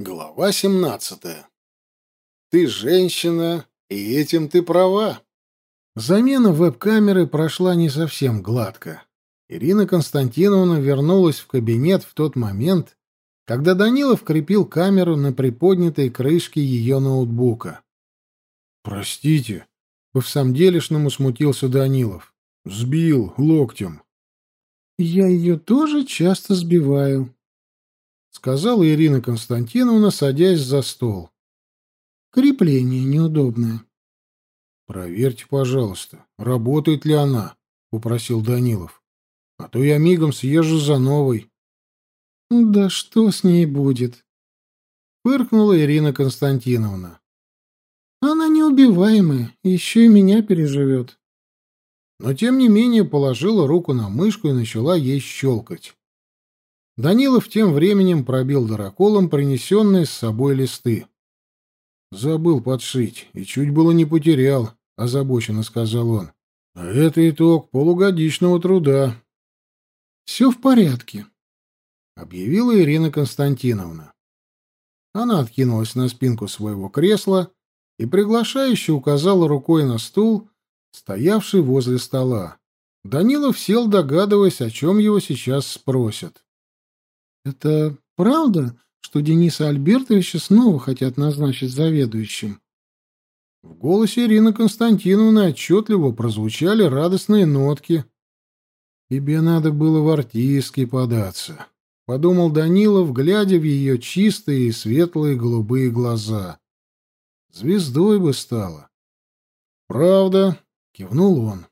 Глава 17. Ты женщина, и этим ты права. Замена веб-камеры прошла не совсем гладко. Ирина Константиновна вернулась в кабинет в тот момент, когда Данилов крепил камеру на приподнятой крышке ее ноутбука. «Простите», — в самом делешному смутился Данилов. «Сбил локтем». «Я ее тоже часто сбиваю», сказала Ирина Константиновна, садясь за стол. Крепление неудобное. Проверьте, пожалуйста, работает ли она, попросил Данилов. А то я мигом съезжу за новой. Да что с ней будет? фыркнула Ирина Константиновна. Она неубиваемая, еще и меня переживет. Но тем не менее положила руку на мышку и начала ей щелкать. Данилов тем временем пробил дыроколом принесенные с собой листы. «Забыл подшить и чуть было не потерял», — озабоченно сказал он. «А это итог полугодичного труда». «Все в порядке», — объявила Ирина Константиновна. Она откинулась на спинку своего кресла и приглашающе указала рукой на стул, стоявший возле стола. Данилов сел, догадываясь, о чем его сейчас спросят. Это правда, что Дениса Альбертовича снова хотят назначить заведующим? В голосе Ирины Константиновны отчетливо прозвучали радостные нотки. «Тебе надо было в артистки податься», — подумал Данилов, глядя в ее чистые и светлые голубые глаза. «Звездой бы стала». «Правда», — кивнул он.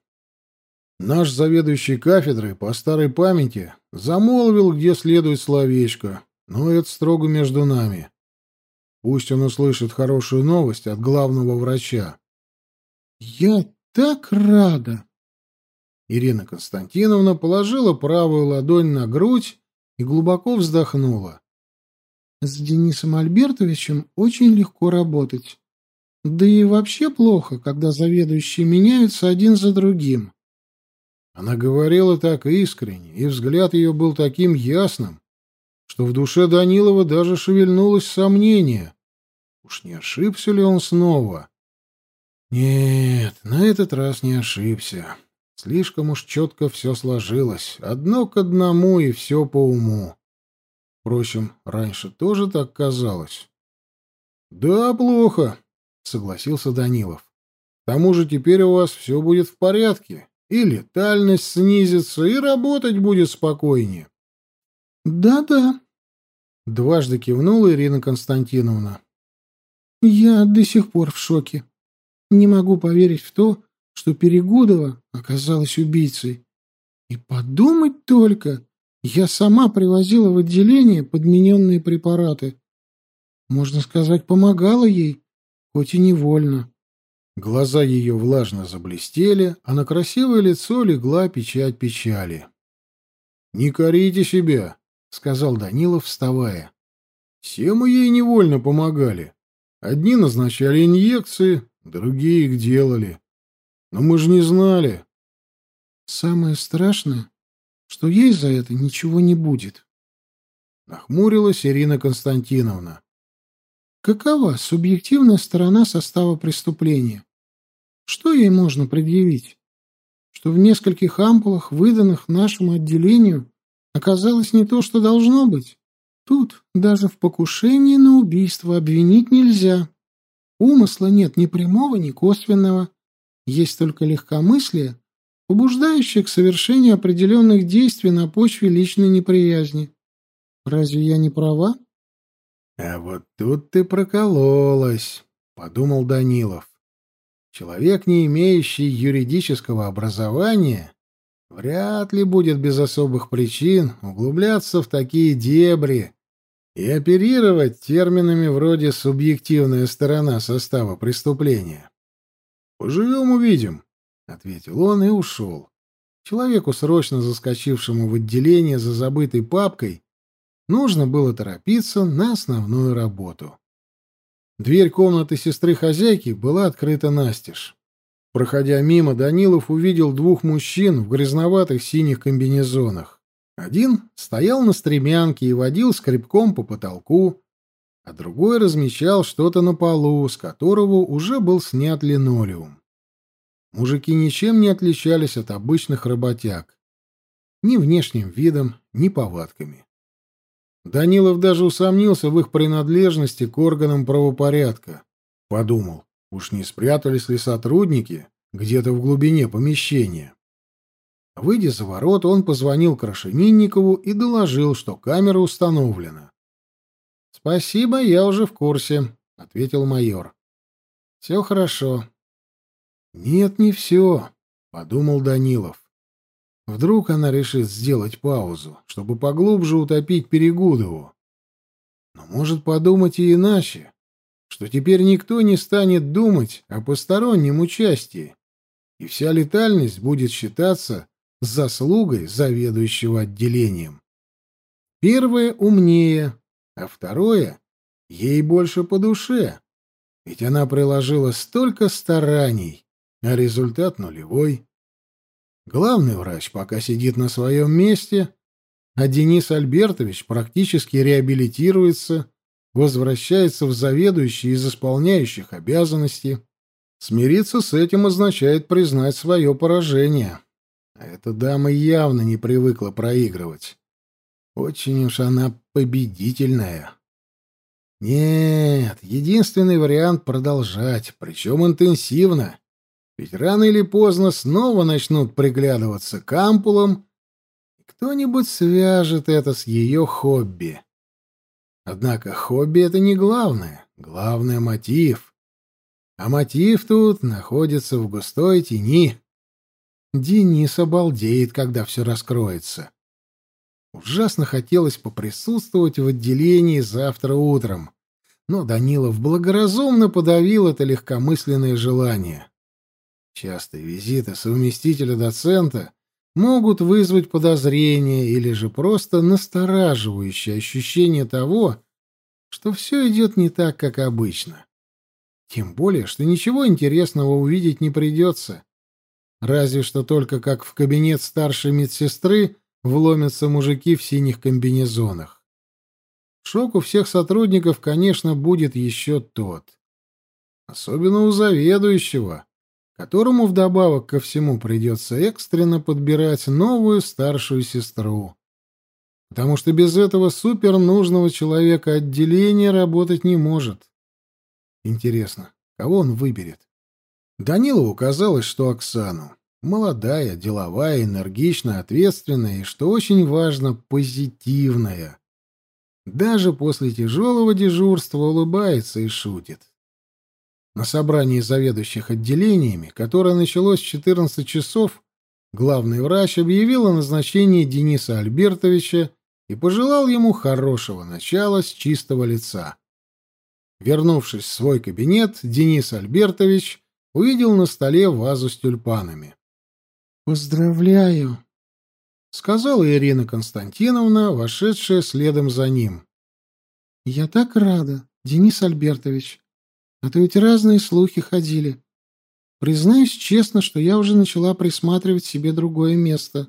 Наш заведующий кафедрой по старой памяти замолвил, где следует словечко, но это строго между нами. Пусть он услышит хорошую новость от главного врача. «Я так рада!» Ирина Константиновна положила правую ладонь на грудь и глубоко вздохнула. «С Денисом Альбертовичем очень легко работать. Да и вообще плохо, когда заведующие меняются один за другим. Она говорила так искренне, и взгляд ее был таким ясным, что в душе Данилова даже шевельнулось сомнение. Уж не ошибся ли он снова? Нет, на этот раз не ошибся. Слишком уж четко все сложилось. Одно к одному и все по уму. Впрочем, раньше тоже так казалось. «Да, плохо», — согласился Данилов. «К тому же теперь у вас все будет в порядке, и летальность снизится, и работать будет спокойнее. «Да-да», — дважды кивнула Ирина Константиновна. «Я до сих пор в шоке. Не могу поверить в то, что Перегудова оказалась убийцей. И подумать только, я сама привозила в отделение подмененные препараты. Можно сказать, помогала ей, хоть и невольно. Глаза ее влажно заблестели, а на красивое лицо легла печать печали. «Не корите себя», — сказал Данилов, вставая. «Все мы ей невольно помогали. Одни назначали инъекции, другие их делали. Но мы же не знали». «Самое страшное, что ей за это ничего не будет», — нахмурилась Ирина Константиновна. Какова субъективная сторона состава преступления? Что ей можно предъявить? Что в нескольких ампулах, выданных нашему отделению, оказалось не то, что должно быть? Тут даже в покушении на убийство обвинить нельзя. Умысла нет ни прямого, ни косвенного. Есть только легкомыслие, побуждающее к совершению определенных действий на почве личной неприязни. Разве я не права? «А вот тут ты прокололась», — подумал Данилов. «Человек, не имеющий юридического образования, вряд ли будет без особых причин углубляться в такие дебри и оперировать терминами вроде «субъективная сторона состава преступления». «Поживем — увидим», — ответил он и ушел. Человеку, срочно заскочившему в отделение за забытой папкой, Нужно было торопиться на основную работу. Дверь комнаты сестры-хозяйки была открыта настежь. Проходя мимо, Данилов увидел двух мужчин в грязноватых синих комбинезонах. Один стоял на стремянке и водил скребком по потолку. а другой размечал что-то на полу, с которого уже был снят линолеум. Мужики ничем не отличались от обычных работяг. Ни внешним видом, ни повадками. Данилов даже усомнился в их принадлежности к органам правопорядка. Подумал, уж не спрятались ли сотрудники где-то в глубине помещения. Выйдя за ворот, он позвонил Крашенинникову и доложил, что камера установлена. «Спасибо, я уже в курсе», — ответил майор. «Все хорошо». «Нет, не все», — подумал Данилов. «Вдруг она решит сделать паузу, чтобы поглубже утопить Перегудову. Но может подумать и иначе, что теперь никто не станет думать о постороннем участии, и вся летальность будет считаться заслугой заведующего отделением. Первое умнее, а второе ей больше по душе, ведь она приложила столько стараний, а результат нулевой. Главный врач пока сидит на своем месте, а Денис Альбертович практически реабилитируется, возвращается в заведующий из исполняющих обязанности. Смириться с этим означает признать свое поражение. Эта дама явно не привыкла проигрывать. Очень уж она победительная. Нет, единственный вариант — продолжать, причем интенсивно. Ведь рано или поздно снова начнут приглядываться к ампулам, и кто-нибудь свяжет это с ее хобби. Однако хобби — это не главное. Главное — мотив. А мотив тут находится в густой тени. Денис обалдеет, когда все раскроется. Ужасно хотелось поприсутствовать в отделении завтра утром, но Данилов благоразумно подавил это легкомысленное желание. Частые визиты совместителя-доцента могут вызвать подозрение или же просто настораживающее ощущение того, что все идет не так, как обычно. Тем более, что ничего интересного увидеть не придется. Разве что только как в кабинет старшей медсестры вломятся мужики в синих комбинезонах. Шок у всех сотрудников, конечно, будет еще тот. Особенно у заведующего, которому вдобавок ко всему придется экстренно подбирать новую старшую сестру. Потому что без этого супернужного человека отделение работать не может. Интересно, кого он выберет? Данилову казалось, что Оксану. Молодая, деловая, энергичная, ответственная и, что очень важно, позитивная. Даже после тяжелого дежурства улыбается и шутит. На собрании заведующих отделениями, которое началось в 14 часов, главный врач объявил о назначении Дениса Альбертовича и пожелал ему хорошего начала с чистого лица. Вернувшись в свой кабинет, Денис Альбертович увидел на столе вазу с тюльпанами. «Поздравляю», — сказала Ирина Константиновна, вошедшая следом за ним. «Я так рада, Денис Альбертович. А то ведь разные слухи ходили. Признаюсь честно, что я уже начала присматривать себе другое место.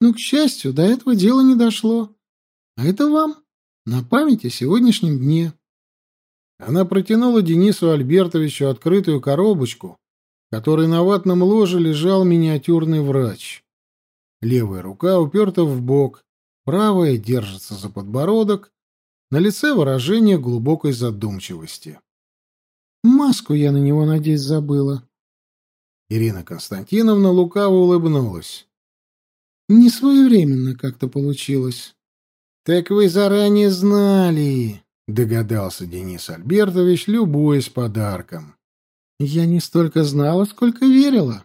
Но, к счастью, до этого дела не дошло. А это вам на память о сегодняшнем дне». Она протянула Денису Альбертовичу открытую коробочку, в которой на ватном ложе лежал миниатюрный врач. Левая рука уперта в бок, правая держится за подбородок, на лице выражение глубокой задумчивости. «Маску я на него надеть забыла». Ирина Константиновна лукаво улыбнулась. «Не своевременно как-то получилось». «Так вы заранее знали», — догадался Денис Альбертович, любуясь подарком. «Я не столько знала, сколько верила».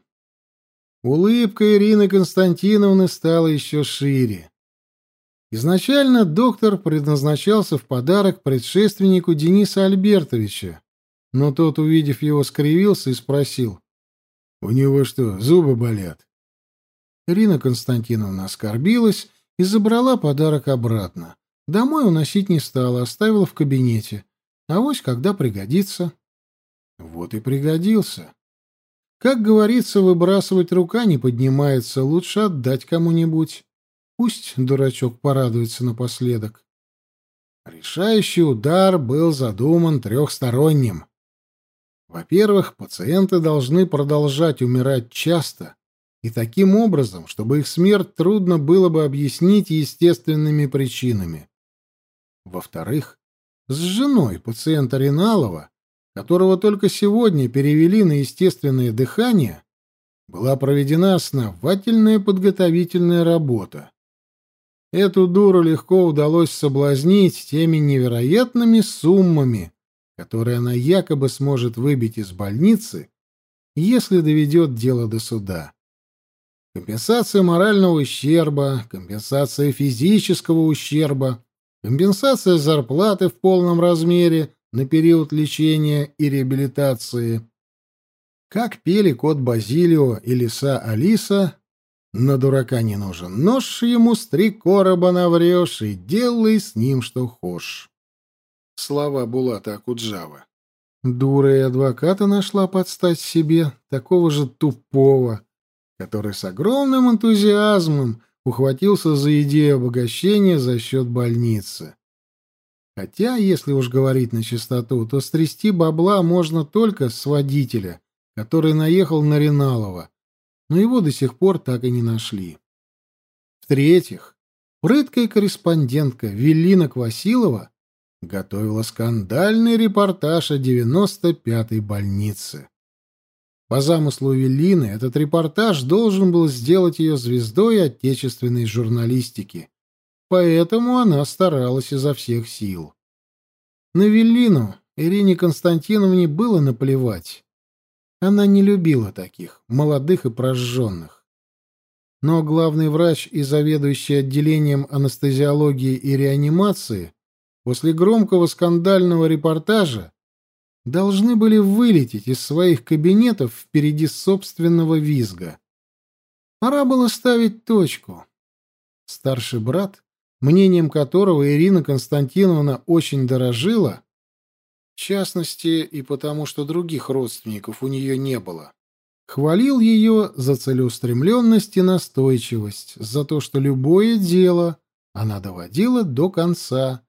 Улыбка Ирины Константиновны стала еще шире. Изначально доктор предназначался в подарок предшественнику Дениса Альбертовича, но тот, увидев его, скривился и спросил. «У него что, зубы болят?» Ирина Константиновна оскорбилась и забрала подарок обратно. Домой уносить не стала, оставила в кабинете. А вось когда пригодится. Вот и пригодился. Как говорится, выбрасывать рука не поднимается, лучше отдать кому-нибудь. Пусть дурачок порадуется напоследок. Решающий удар был задуман трехсторонним. Во-первых, пациенты должны продолжать умирать часто и таким образом, чтобы их смерть трудно было бы объяснить естественными причинами. Во-вторых, с женой пациента Риналова, которого только сегодня перевели на естественное дыхание, была проведена основательная подготовительная работа. Эту дуру легко удалось соблазнить теми невероятными суммами, которые она якобы сможет выбить из больницы, если доведет дело до суда. Компенсация морального ущерба, компенсация физического ущерба, компенсация зарплаты в полном размере на период лечения и реабилитации. Как пели кот Базилио и лиса Алиса, на дурака не нужен нож, ему с три короба наврешь и делай с ним что хошь. Слова Булата Акуджава. Дура и адвоката нашла подстать себе, такого же тупого, который с огромным энтузиазмом ухватился за идею обогащения за счет больницы. Хотя, если уж говорить на чистоту, то стрясти бабла можно только с водителя, который наехал на Риналова, но его до сих пор так и не нашли. В-третьих, прыткая корреспондентка Велина Квасилова готовила скандальный репортаж о 95-й больнице. По замыслу Веллины этот репортаж должен был сделать ее звездой отечественной журналистики, поэтому она старалась изо всех сил. На Веллину Ирине Константиновне было наплевать. Она не любила таких, молодых и прожженных. Но главный врач и заведующий отделением анестезиологии и реанимации после громкого скандального репортажа должны были вылететь из своих кабинетов впереди собственного визга. Пора было ставить точку. Старший брат, мнением которого Ирина Константиновна очень дорожила, в частности и потому, что других родственников у нее не было, хвалил ее за целеустремленность и настойчивость, за то, что любое дело она доводила до конца,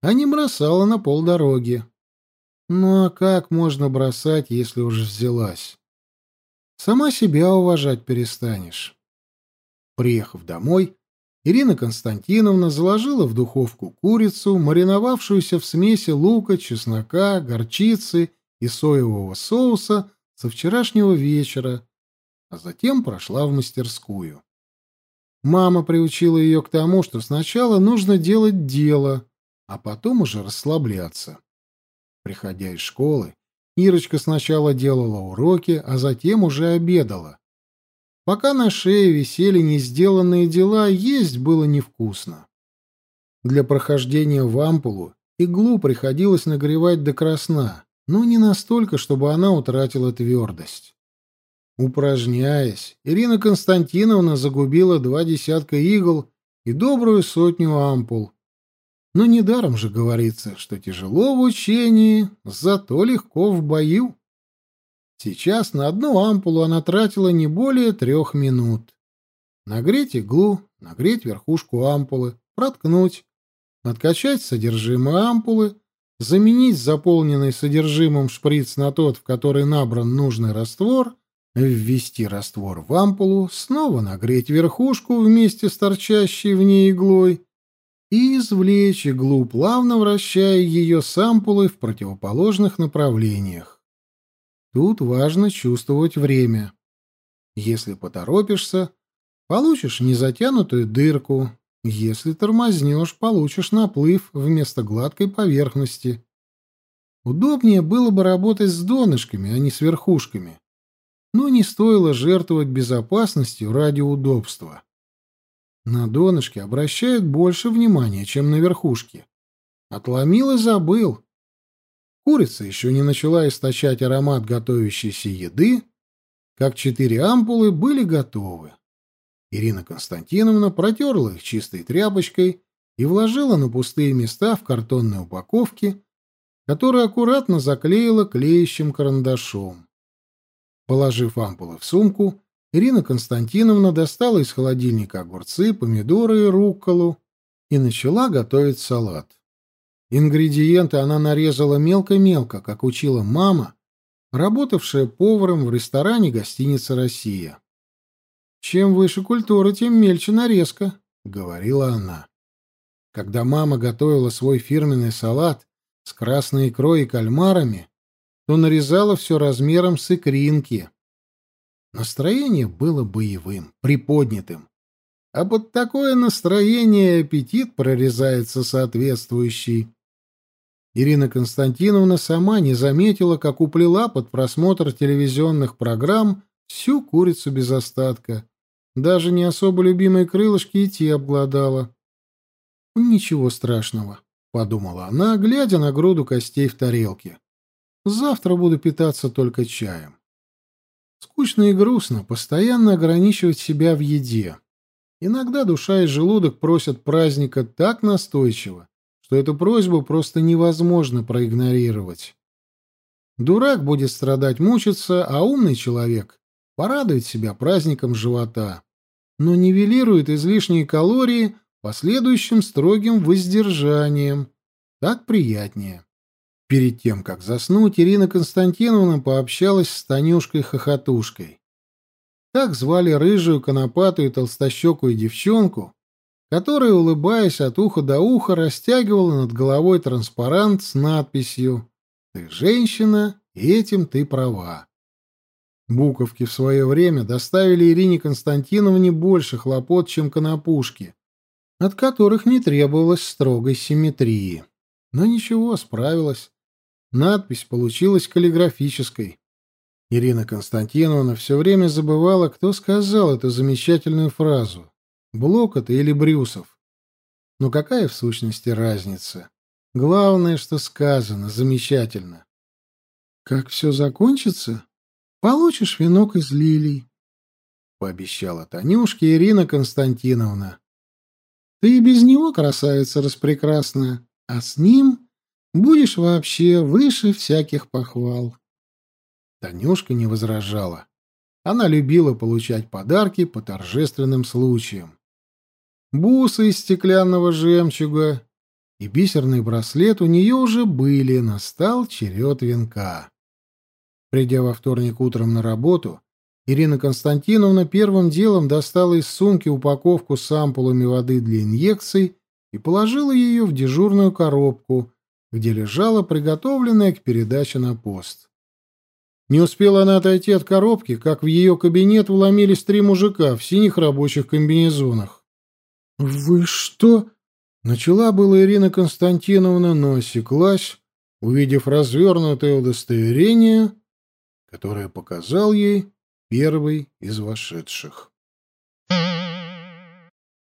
а не бросала на полдороги. Ну а как можно бросать, если уж взялась? Сама себя уважать перестанешь. Приехав домой, Ирина Константиновна заложила в духовку курицу, мариновавшуюся в смеси лука, чеснока, горчицы и соевого соуса со вчерашнего вечера, а затем прошла в мастерскую. Мама приучила ее к тому, что сначала нужно делать дело, а потом уже расслабляться. Приходя из школы, Ирочка сначала делала уроки, а затем уже обедала. Пока на шее висели не сделанные дела, есть было невкусно. Для прохождения в ампулу иглу приходилось нагревать до красна, но не настолько, чтобы она утратила твердость. Упражняясь, Ирина Константиновна загубила два десятка игл и добрую сотню ампул, но недаром же говорится, что тяжело в учении, зато легко в бою. Сейчас на одну ампулу она тратила не более трех минут. Нагреть иглу, нагреть верхушку ампулы, проткнуть, откачать содержимое ампулы, заменить заполненный содержимым шприц на тот, в который набран нужный раствор, ввести раствор в ампулу, снова нагреть верхушку вместе с торчащей в ней иглой, и извлечь иглу, плавно вращая ее с ампулой в противоположных направлениях. Тут важно чувствовать время. Если поторопишься, получишь незатянутую дырку. Если тормознешь, получишь наплыв вместо гладкой поверхности. Удобнее было бы работать с донышками, а не с верхушками. Но не стоило жертвовать безопасностью ради удобства. На донышке обращают больше внимания, чем на верхушке. Отломил и забыл. Курица еще не начала источать аромат готовящейся еды, как четыре ампулы были готовы. Ирина Константиновна протерла их чистой тряпочкой и вложила на пустые места в картонной упаковке, которую аккуратно заклеила клеящим карандашом. Положив ампулы в сумку, Ирина Константиновна достала из холодильника огурцы, помидоры и рукколу и начала готовить салат. Ингредиенты она нарезала мелко-мелко, как учила мама, работавшая поваром в ресторане гостиницы «Россия». «Чем выше культура, тем мельче нарезка», — говорила она. Когда мама готовила свой фирменный салат с красной икрой и кальмарами, то нарезала все размером с икринки. Настроение было боевым, приподнятым. А под такое настроение аппетит прорезается соответствующий. Ирина Константиновна сама не заметила, как уплела под просмотр телевизионных программ всю курицу без остатка. Даже не особо любимые крылышки и те обглодала. «Ничего страшного», — подумала она, глядя на груду костей в тарелке. «Завтра буду питаться только чаем». Скучно и грустно постоянно ограничивать себя в еде. Иногда душа и желудок просят праздника так настойчиво, что эту просьбу просто невозможно проигнорировать. Дурак будет страдать, мучиться, а умный человек порадует себя праздником живота, но нивелирует излишние калории последующим строгим воздержанием. Так приятнее. Перед тем, как заснуть, Ирина Константиновна пообщалась с Танюшкой-хохотушкой. Так звали рыжую, конопатую, толстощекую девчонку, которая, улыбаясь от уха до уха, растягивала над головой транспарант с надписью «Ты женщина, этим ты права». Буковки в свое время доставили Ирине Константиновне больше хлопот, чем конопушки, от которых не требовалось строгой симметрии. Но ничего, справилась. Надпись получилась каллиграфической. Ирина Константиновна все время забывала, кто сказал эту замечательную фразу. Блок это или Брюсов. Но какая в сущности разница? Главное, что сказано, замечательно. Как все закончится, получишь венок из лилий, — пообещала Танюшке Ирина Константиновна. Ты и без него красавица распрекрасная, а с ним будешь вообще выше всяких похвал. Танюшка не возражала. Она любила получать подарки по торжественным случаям бусы из стеклянного жемчуга и бисерный браслет у нее уже были, настал черед венка. Придя во вторник утром на работу, Ирина Константиновна первым делом достала из сумки упаковку с ампулами воды для инъекций и положила ее в дежурную коробку, где лежала приготовленная к передаче на пост. Не успела она отойти от коробки, как в ее кабинет вломились три мужика в синих рабочих комбинезонах. «Вы что?» — начала была Ирина Константиновна, но осеклась, увидев развернутое удостоверение, которое показал ей первый из вошедших.